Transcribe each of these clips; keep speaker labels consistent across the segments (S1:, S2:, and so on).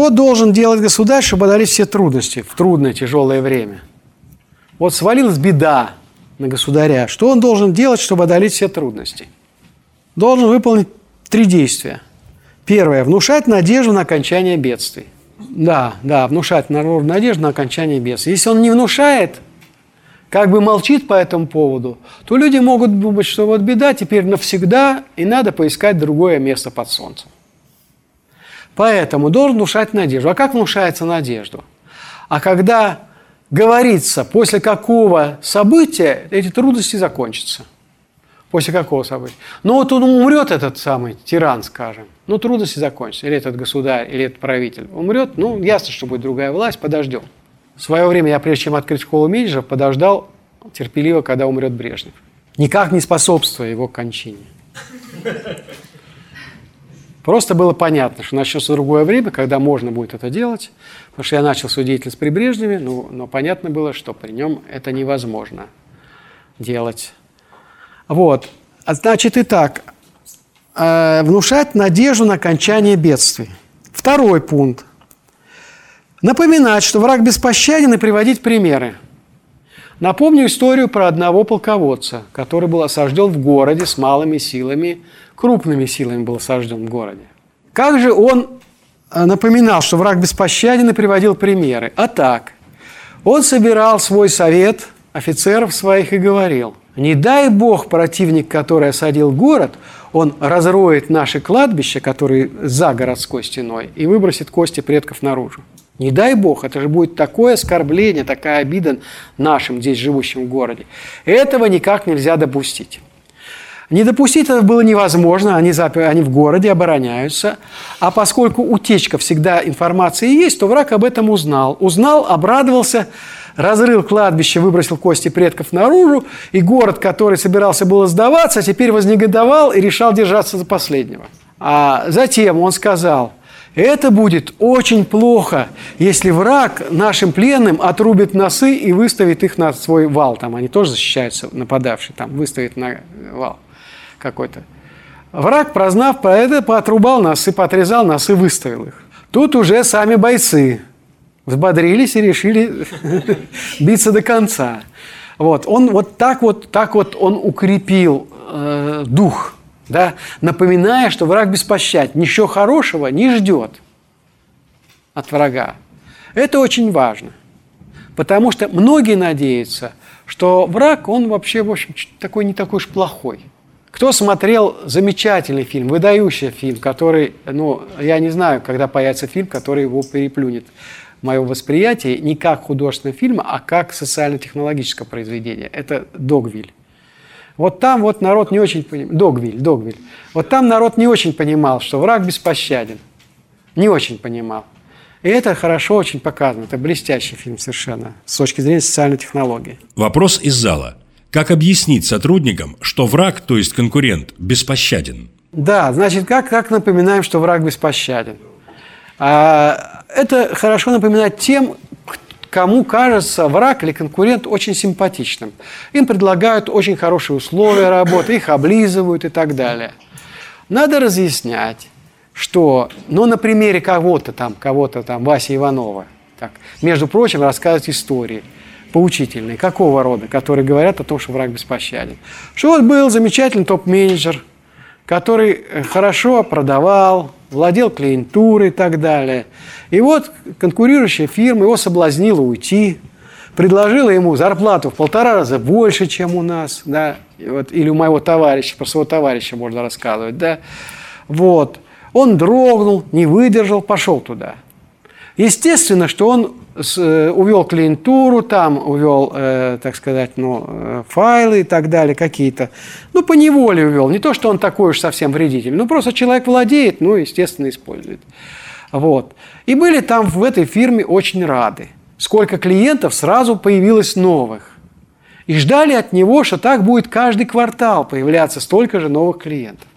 S1: Что должен делать государь, чтобы одолеть все трудности в трудное, тяжелое время? Вот свалилась беда на государя. Что он должен делать, чтобы одолеть все трудности? Должен выполнить три действия. Первое. Внушать надежду на окончание бедствий. Да, да, внушать народу надежду на окончание бедствий. Если он не внушает, как бы молчит по этому поводу, то люди могут думать, что вот беда теперь навсегда, и надо поискать другое место под солнцем. Поэтому должен внушать надежду. А как внушается надежду? А когда говорится, после какого события эти трудности закончатся. После какого события? Ну вот он умрет, этот самый тиран, скажем. Ну, трудности закончатся. Или этот государь, или этот правитель. Умрет, ну, ясно, что будет другая власть, подождем. В свое время я, прежде чем открыть школу менеджеров, подождал терпеливо, когда умрет Брежнев. Никак не способствуя его кончине. Просто было понятно, что начнется другое время, когда можно будет это делать, потому что я начал свою деятельность при Брежневе, ну, но понятно было, что при нем это невозможно делать. Вот. А значит, и так, э, внушать надежду на окончание бедствий. Второй пункт. Напоминать, что враг беспощаден и приводить примеры. Напомню историю про одного полководца, который был осажден в городе с малыми силами крупными силами был осажден в городе. Как же он э, напоминал, что враг беспощаден и приводил примеры? А так, он собирал свой совет офицеров своих и говорил, не дай бог противник, который осадил город, он разроет наши кладбища, которые за городской стеной, и выбросит кости предков наружу. Не дай бог, это же будет такое оскорбление, такая обида нашим здесь живущим в городе. Этого никак нельзя допустить. Не допустить это было невозможно, они, запер... они в городе обороняются. А поскольку утечка всегда информации есть, то враг об этом узнал. Узнал, обрадовался, разрыл кладбище, выбросил кости предков наружу, и город, который собирался было сдаваться, теперь вознегодовал и решал держаться до последнего. А затем он сказал, это будет очень плохо, если враг нашим пленным отрубит носы и выставит их на свой вал. Там они тоже защищаются, нападавшие, там выставит на вал какой-то. Враг, прознав про это, поотрубал нас и поотрезал нас и выставил их. Тут уже сами бойцы взбодрились и решили биться до конца. Вот, он вот так вот, так вот он укрепил э, дух, да, напоминая, что враг беспощаден, ничего хорошего не ждет от врага. Это очень важно, потому что многие надеются, что враг, он вообще, в общем, такой не такой уж плохой. Кто смотрел замечательный фильм, выдающий фильм, который, ну, я не знаю, когда появится фильм, который его переплюнет мое восприятие не как художественного фильма, а как социально-технологическое произведение. Это «Догвиль». Вот там вот народ не очень понимал, Догвиль, Догвиль. Вот там народ не очень понимал, что враг беспощаден. Не очень понимал. И это хорошо очень показано. Это блестящий фильм совершенно с точки зрения социальной технологии.
S2: Вопрос из зала. Как объяснить сотрудникам, что враг, то есть конкурент, беспощаден?
S1: Да, значит, как, как напоминаем, что враг беспощаден? А, это хорошо напоминать тем, кому кажется враг или конкурент очень симпатичным. Им предлагают очень хорошие условия работы, их облизывают и так далее. Надо разъяснять, что, ну, на примере кого-то там, кого-то там, Вася Иванова, так, между прочим, рассказывать истории – поучительные. Какого рода? Которые говорят о том, что враг беспощаден. Что вот был замечательный топ-менеджер, который э, хорошо продавал, владел клиентурой и так далее. И вот конкурирующая фирма его соблазнила уйти, предложила ему зарплату в полтора раза больше, чем у нас, да, вот, или у моего товарища, про своего товарища можно рассказывать, да, вот. Он дрогнул, не выдержал, пошел туда. Естественно, что он Э, увел клиентуру, там увел, э, так сказать, ну, э, файлы и так далее какие-то. Ну, по неволе увел. Не то, что он такой уж совсем вредитель. Ну, просто человек владеет, ну, естественно, использует. Вот. И были там в этой фирме очень рады. Сколько клиентов сразу появилось новых. И ждали от него, что так будет каждый квартал появляться столько же новых клиентов.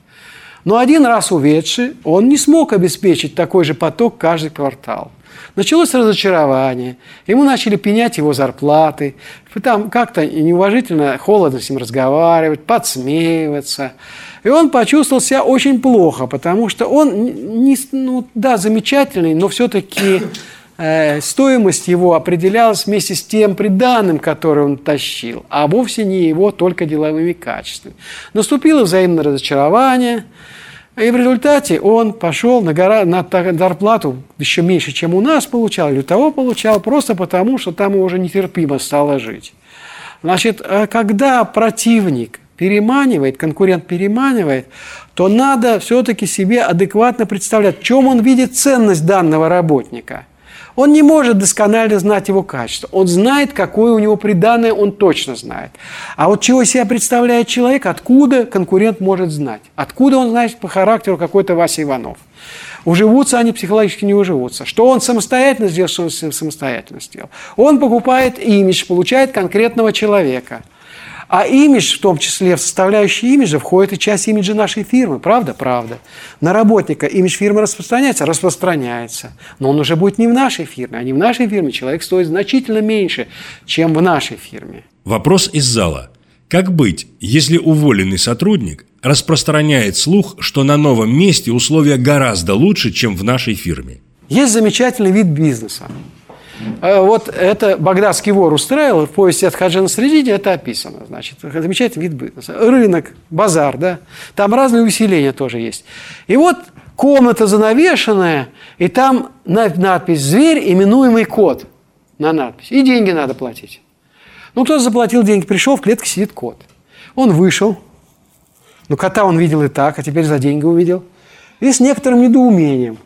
S1: Но один раз уведший, он не смог обеспечить такой же поток каждый квартал. Началось разочарование, ему начали пенять его зарплаты, там как-то неуважительно, холодно с ним разговаривать, подсмеиваться. И он почувствовал себя очень плохо, потому что он, не, ну да, замечательный, но все-таки э, стоимость его определялась вместе с тем приданным, который он тащил, а вовсе не его только деловыми качествами. Наступило взаимное разочарование – и в результате он пошел на, гора, на зарплату еще меньше, чем у нас получал, или того получал, просто потому, что там уже нетерпимо стало жить. Значит, а когда противник переманивает, конкурент переманивает, то надо все-таки себе адекватно представлять, в чем он видит ценность данного работника – он не может досконально знать его качество. Он знает, какое у него приданное, он точно знает. А вот чего себя представляет человек, откуда конкурент может знать? Откуда он знает по характеру какой-то Вася Иванов? Уживутся они психологически не уживутся. Что он самостоятельно сделал, что он самостоятельно сделал. Он покупает имидж, получает конкретного человека – а имидж, в том числе в составляющие имиджа, входит и часть имиджа нашей фирмы. Правда? Правда. На работника имидж фирмы распространяется? Распространяется. Но он уже будет не в нашей фирме. А не в нашей фирме человек стоит значительно меньше, чем в нашей фирме.
S2: Вопрос из зала. Как быть, если уволенный сотрудник распространяет слух, что на новом месте условия гораздо лучше, чем в нашей фирме?
S1: Есть замечательный вид бизнеса. Э, вот это багдадский вор устраивал, в повести от Хаджина Средини это описано. Значит, замечательный вид бизнеса. Рынок, базар, да, там разные усиления тоже есть. И вот комната занавешенная, и там надпись «Зверь, именуемый кот» на надпись. И деньги надо платить. Ну, кто заплатил деньги, пришел, в клетке сидит кот. Он вышел, ну, кота он видел и так, а теперь за деньги увидел. И с некоторым недоумением.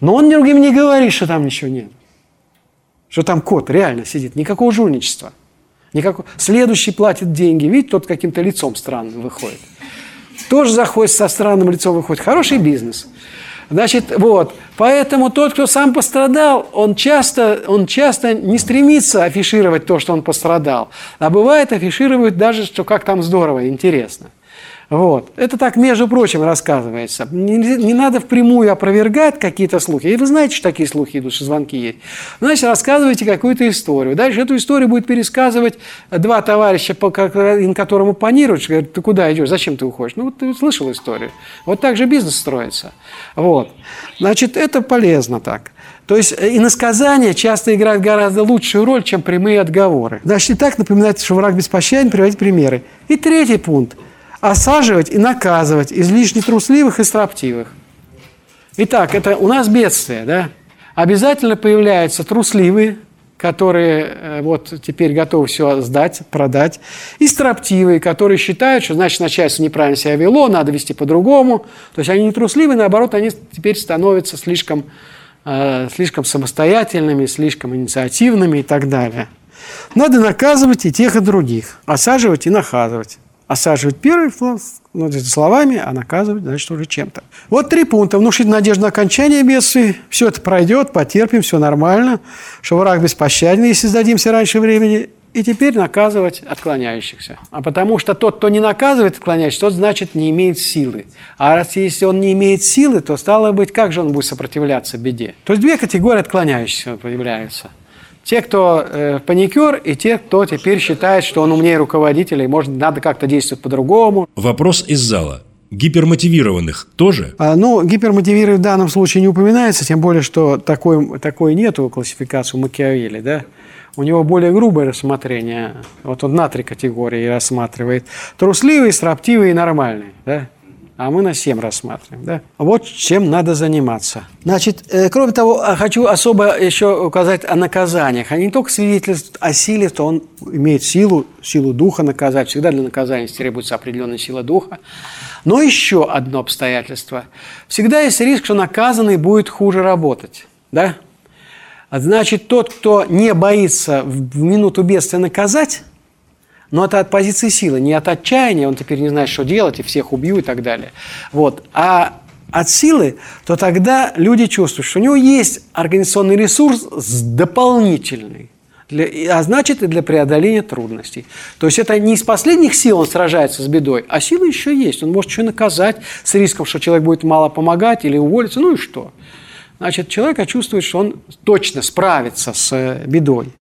S1: Но он другим не говорит, что там ничего нет что там кот реально сидит. Никакого жульничества. Никакого... Следующий платит деньги. Видите, тот каким-то лицом странным выходит. Тоже заходит со странным лицом выходит. Хороший бизнес. Значит, вот. Поэтому тот, кто сам пострадал, он часто, он часто не стремится афишировать то, что он пострадал. А бывает афиширует даже, что как там здорово, интересно. Вот. Это так, между прочим, рассказывается. Не, не надо впрямую опровергать какие-то слухи. И вы знаете, что такие слухи идут, что звонки есть. Значит, рассказывайте какую-то историю. Дальше эту историю будет пересказывать два товарища, по которому панируют. Говорят, ты куда идешь, зачем ты уходишь? Ну, вот ты слышал историю. Вот так же бизнес строится. Вот. Значит, это полезно так. То есть э, иносказания часто играют гораздо лучшую роль, чем прямые отговоры. Значит, и так напоминается, что враг беспощаден, приводить примеры. И третий пункт – осаживать и наказывать излишне трусливых и строптивых. Итак, это у нас бедствие, да? Обязательно появляются трусливые, которые э, вот теперь готовы все сдать, продать, и строптивые, которые считают, что значит начальство неправильно себя вело, надо вести по-другому. То есть они не трусливые, наоборот, они теперь становятся слишком, э, слишком самостоятельными, слишком инициативными и так далее. Надо наказывать и тех, и других, осаживать и наказывать осаживать первый ну, словами, а наказывать, значит, уже чем-то. Вот три пункта. Внушить надежду на окончание бедствий. Все это пройдет, потерпим, все нормально. Что враг беспощаден, если сдадимся раньше времени. И теперь наказывать отклоняющихся. А потому что тот, кто не наказывает отклоняющихся, тот, значит, не имеет силы. А раз если он не имеет силы, то стало быть, как же он будет сопротивляться беде? То есть две категории отклоняющихся появляются. Те, кто э, паникер, и те, кто теперь считает, что он умнее руководителя, и может, надо как-то действовать по-другому.
S2: Вопрос из зала. Гипермотивированных тоже?
S1: А, ну, гипермотивированных в данном случае не упоминается, тем более, что такой, такой нету классификации у Макиавелли, да? У него более грубое рассмотрение. Вот он на три категории рассматривает. Трусливый, строптивый и нормальный, да? А мы на 7 рассматриваем. Да? Вот чем надо заниматься. Значит, э, кроме того, а хочу особо еще указать о наказаниях. Они не только свидетельствуют о силе, что он имеет силу, силу духа наказать. Всегда для наказания требуется определенная сила духа. Но еще одно обстоятельство. Всегда есть риск, что наказанный будет хуже работать. Да? Значит, тот, кто не боится в минуту бедствия наказать, но это от позиции силы, не от отчаяния, он теперь не знает, что делать, и всех убью и так далее. Вот. А от силы, то тогда люди чувствуют, что у него есть организационный ресурс дополнительный Для, а значит и для преодоления трудностей. То есть это не из последних сил он сражается с бедой, а сила еще есть. Он может еще наказать с риском, что человек будет мало помогать или уволиться, ну и что. Значит, человек чувствует, что он точно справится с бедой.